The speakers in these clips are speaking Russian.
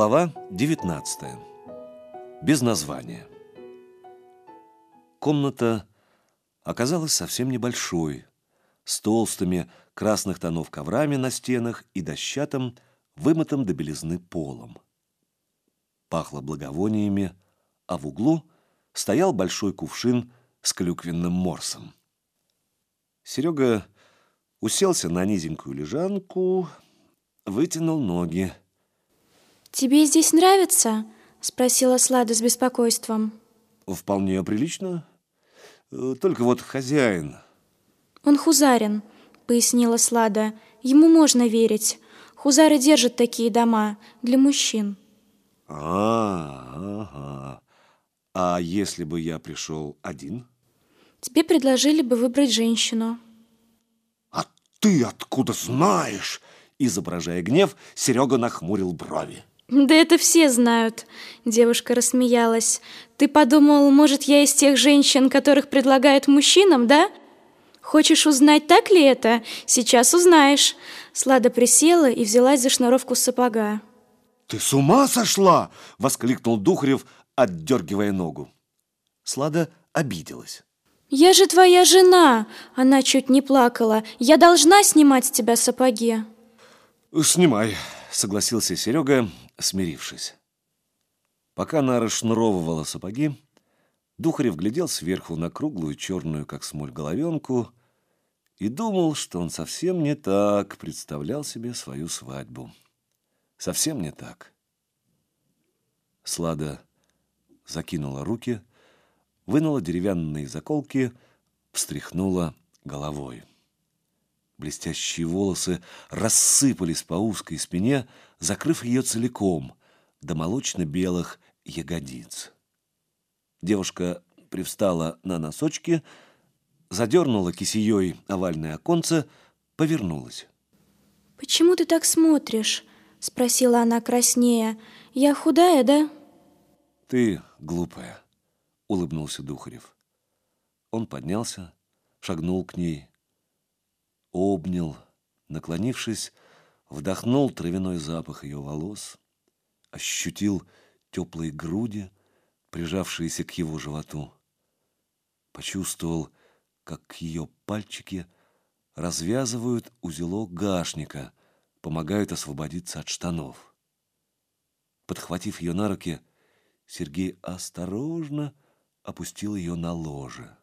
Глава 19. Без названия. Комната оказалась совсем небольшой, с толстыми красных тонов коврами на стенах и дощатым, вымытым до белизны полом. Пахло благовониями, а в углу стоял большой кувшин с клюквенным морсом. Серега уселся на низенькую лежанку, вытянул ноги. «Тебе здесь нравится?» — спросила Слада с беспокойством. «Вполне прилично. Э, Только вот хозяин...» «Он хузарин», — пояснила Слада. «Ему можно верить. Хузары держат такие дома для мужчин». А, ага. А если бы я пришел один? Тебе предложили бы выбрать женщину. А ты откуда знаешь? Изображая гнев, Серега нахмурил брови. Да это все знают. Девушка рассмеялась. Ты подумал, может, я из тех женщин, которых предлагают мужчинам, да? Хочешь узнать, так ли это? Сейчас узнаешь. Слада присела и взялась за шнуровку сапога. Ты с ума сошла? Воскликнул Духарев, отдергивая ногу. Слада обиделась. Я же твоя жена. Она чуть не плакала. Я должна снимать с тебя сапоги. Снимай, согласился Серега, смирившись. Пока она расшнуровывала сапоги, Духарев глядел сверху на круглую черную, как смоль, головенку и думал, что он совсем не так представлял себе свою свадьбу. Совсем не так. Слада закинула руки, вынула деревянные заколки, встряхнула головой. Блестящие волосы рассыпались по узкой спине, закрыв ее целиком до молочно-белых ягодиц. Девушка привстала на носочки, задернула кисеей овальное оконце, повернулась. «Почему ты так смотришь?» — спросила она краснея. «Я худая, да?» «Ты глупая», — улыбнулся Духарев. Он поднялся, шагнул к ней, обнял, наклонившись, вдохнул травяной запах ее волос, ощутил теплые груди, прижавшиеся к его животу. Почувствовал, как ее пальчики развязывают узелок гашника, помогают освободиться от штанов. Подхватив ее на руки, Сергей осторожно опустил ее на ложе.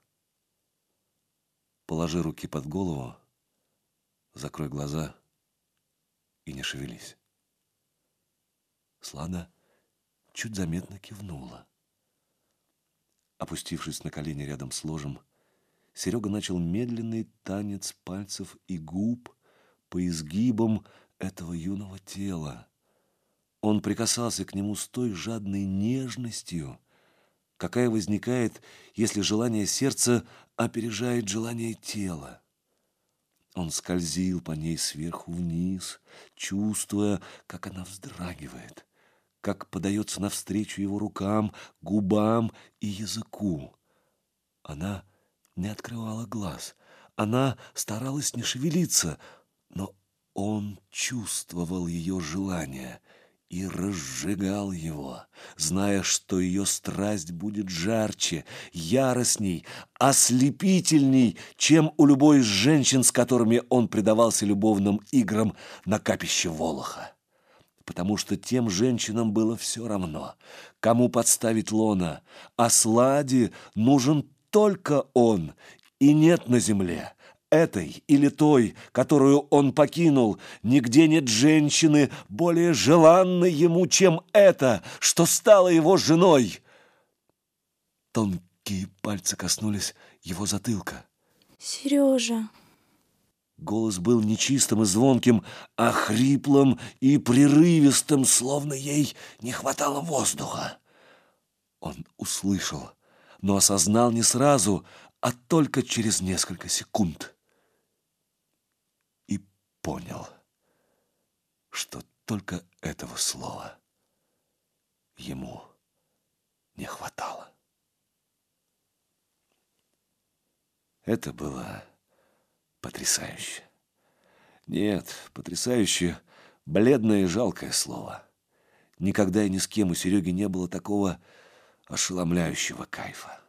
Положи руки под голову, закрой глаза и не шевелись. Слада чуть заметно кивнула. Опустившись на колени рядом с ложем, Серега начал медленный танец пальцев и губ по изгибам этого юного тела. Он прикасался к нему с той жадной нежностью, какая возникает, если желание сердца опережает желание тела. Он скользил по ней сверху вниз, чувствуя, как она вздрагивает, как подается навстречу его рукам, губам и языку. Она не открывала глаз, она старалась не шевелиться, но он чувствовал ее желание и разжигал его, зная, что ее страсть будет жарче, яростней, ослепительней, чем у любой из женщин, с которыми он предавался любовным играм на капище Волоха. Потому что тем женщинам было все равно, кому подставить лона, а Сладе нужен только он, и нет на земле этой или той, которую он покинул, нигде нет женщины более желанной ему, чем эта, что стала его женой. Тонкие пальцы коснулись его затылка. «Сережа!» Голос был нечистым и звонким, а хриплым и прерывистым, словно ей не хватало воздуха. Он услышал, но осознал не сразу, а только через несколько секунд понял, что только этого слова ему не хватало. Это было потрясающе. Нет, потрясающе бледное и жалкое слово. Никогда и ни с кем у Сереги не было такого ошеломляющего кайфа.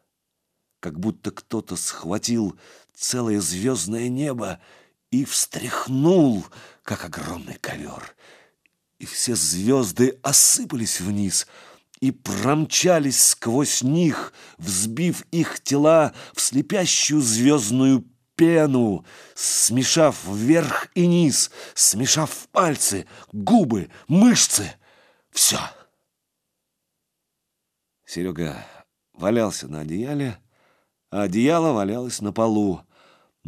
Как будто кто-то схватил целое звездное небо и встряхнул, как огромный ковер. И все звезды осыпались вниз и промчались сквозь них, взбив их тела в слепящую звездную пену, смешав вверх и низ, смешав пальцы, губы, мышцы. Все. Серега валялся на одеяле, а одеяло валялось на полу,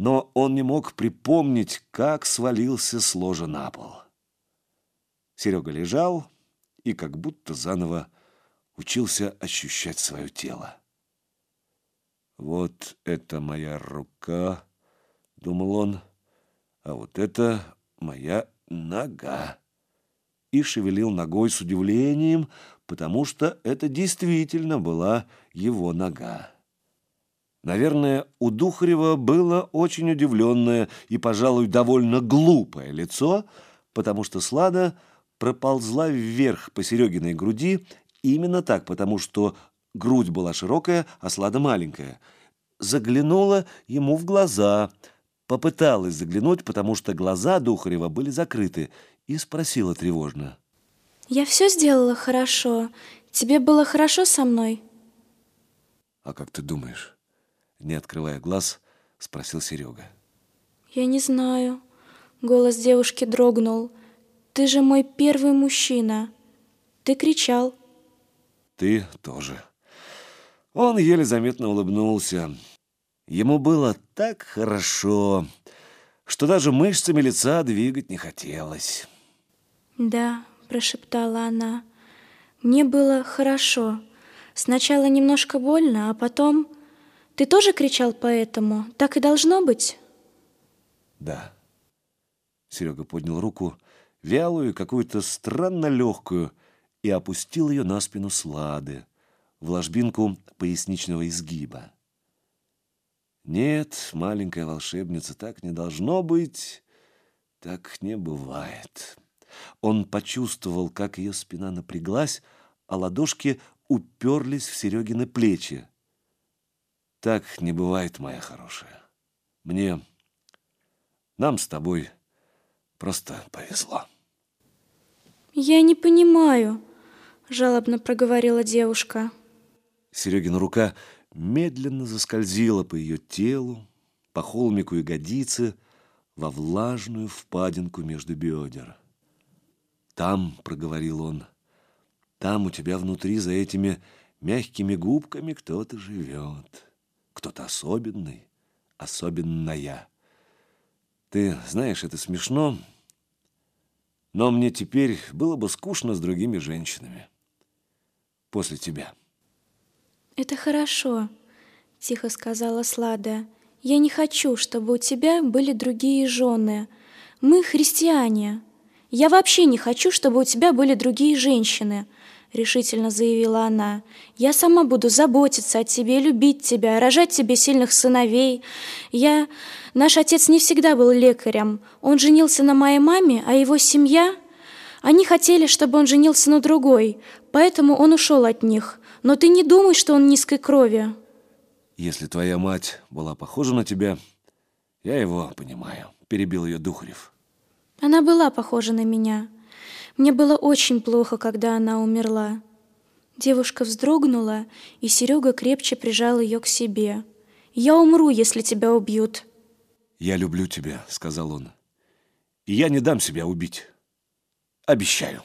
но он не мог припомнить, как свалился с ложа на пол. Серега лежал и как будто заново учился ощущать свое тело. «Вот это моя рука», — думал он, — «а вот это моя нога». И шевелил ногой с удивлением, потому что это действительно была его нога. Наверное, у Духарева было очень удивленное и, пожалуй, довольно глупое лицо, потому что Слада проползла вверх по Серегиной груди именно так, потому что грудь была широкая, а Слада маленькая. Заглянула ему в глаза, попыталась заглянуть, потому что глаза Духарева были закрыты, и спросила тревожно. «Я все сделала хорошо. Тебе было хорошо со мной?» «А как ты думаешь?» Не открывая глаз, спросил Серега. «Я не знаю». Голос девушки дрогнул. «Ты же мой первый мужчина. Ты кричал». «Ты тоже». Он еле заметно улыбнулся. Ему было так хорошо, что даже мышцами лица двигать не хотелось. «Да», — прошептала она, — «мне было хорошо. Сначала немножко больно, а потом...» Ты тоже кричал поэтому? Так и должно быть? Да. Серега поднял руку, вялую, какую-то странно легкую, и опустил ее на спину Слады, в ложбинку поясничного изгиба. Нет, маленькая волшебница, так не должно быть, так не бывает. Он почувствовал, как ее спина напряглась, а ладошки уперлись в Серегины плечи. Так не бывает, моя хорошая. Мне, нам с тобой просто повезло. Я не понимаю, жалобно проговорила девушка. Серегина рука медленно заскользила по ее телу, по холмику ягодицы, во влажную впадинку между бедер. «Там», — проговорил он, — «там у тебя внутри за этими мягкими губками кто-то живет» кто-то особенный, особенная. Ты знаешь, это смешно, но мне теперь было бы скучно с другими женщинами. После тебя. Это хорошо, тихо сказала Слада. Я не хочу, чтобы у тебя были другие жены. Мы христиане. Я вообще не хочу, чтобы у тебя были другие женщины. — решительно заявила она. «Я сама буду заботиться о тебе, любить тебя, рожать тебе сильных сыновей. Я... Наш отец не всегда был лекарем. Он женился на моей маме, а его семья... Они хотели, чтобы он женился на другой, поэтому он ушел от них. Но ты не думай, что он низкой крови». «Если твоя мать была похожа на тебя, я его понимаю», — перебил ее Духарев. «Она была похожа на меня». Мне было очень плохо, когда она умерла. Девушка вздрогнула, и Серега крепче прижал ее к себе. «Я умру, если тебя убьют». «Я люблю тебя», — сказал он. «И я не дам себя убить. Обещаю».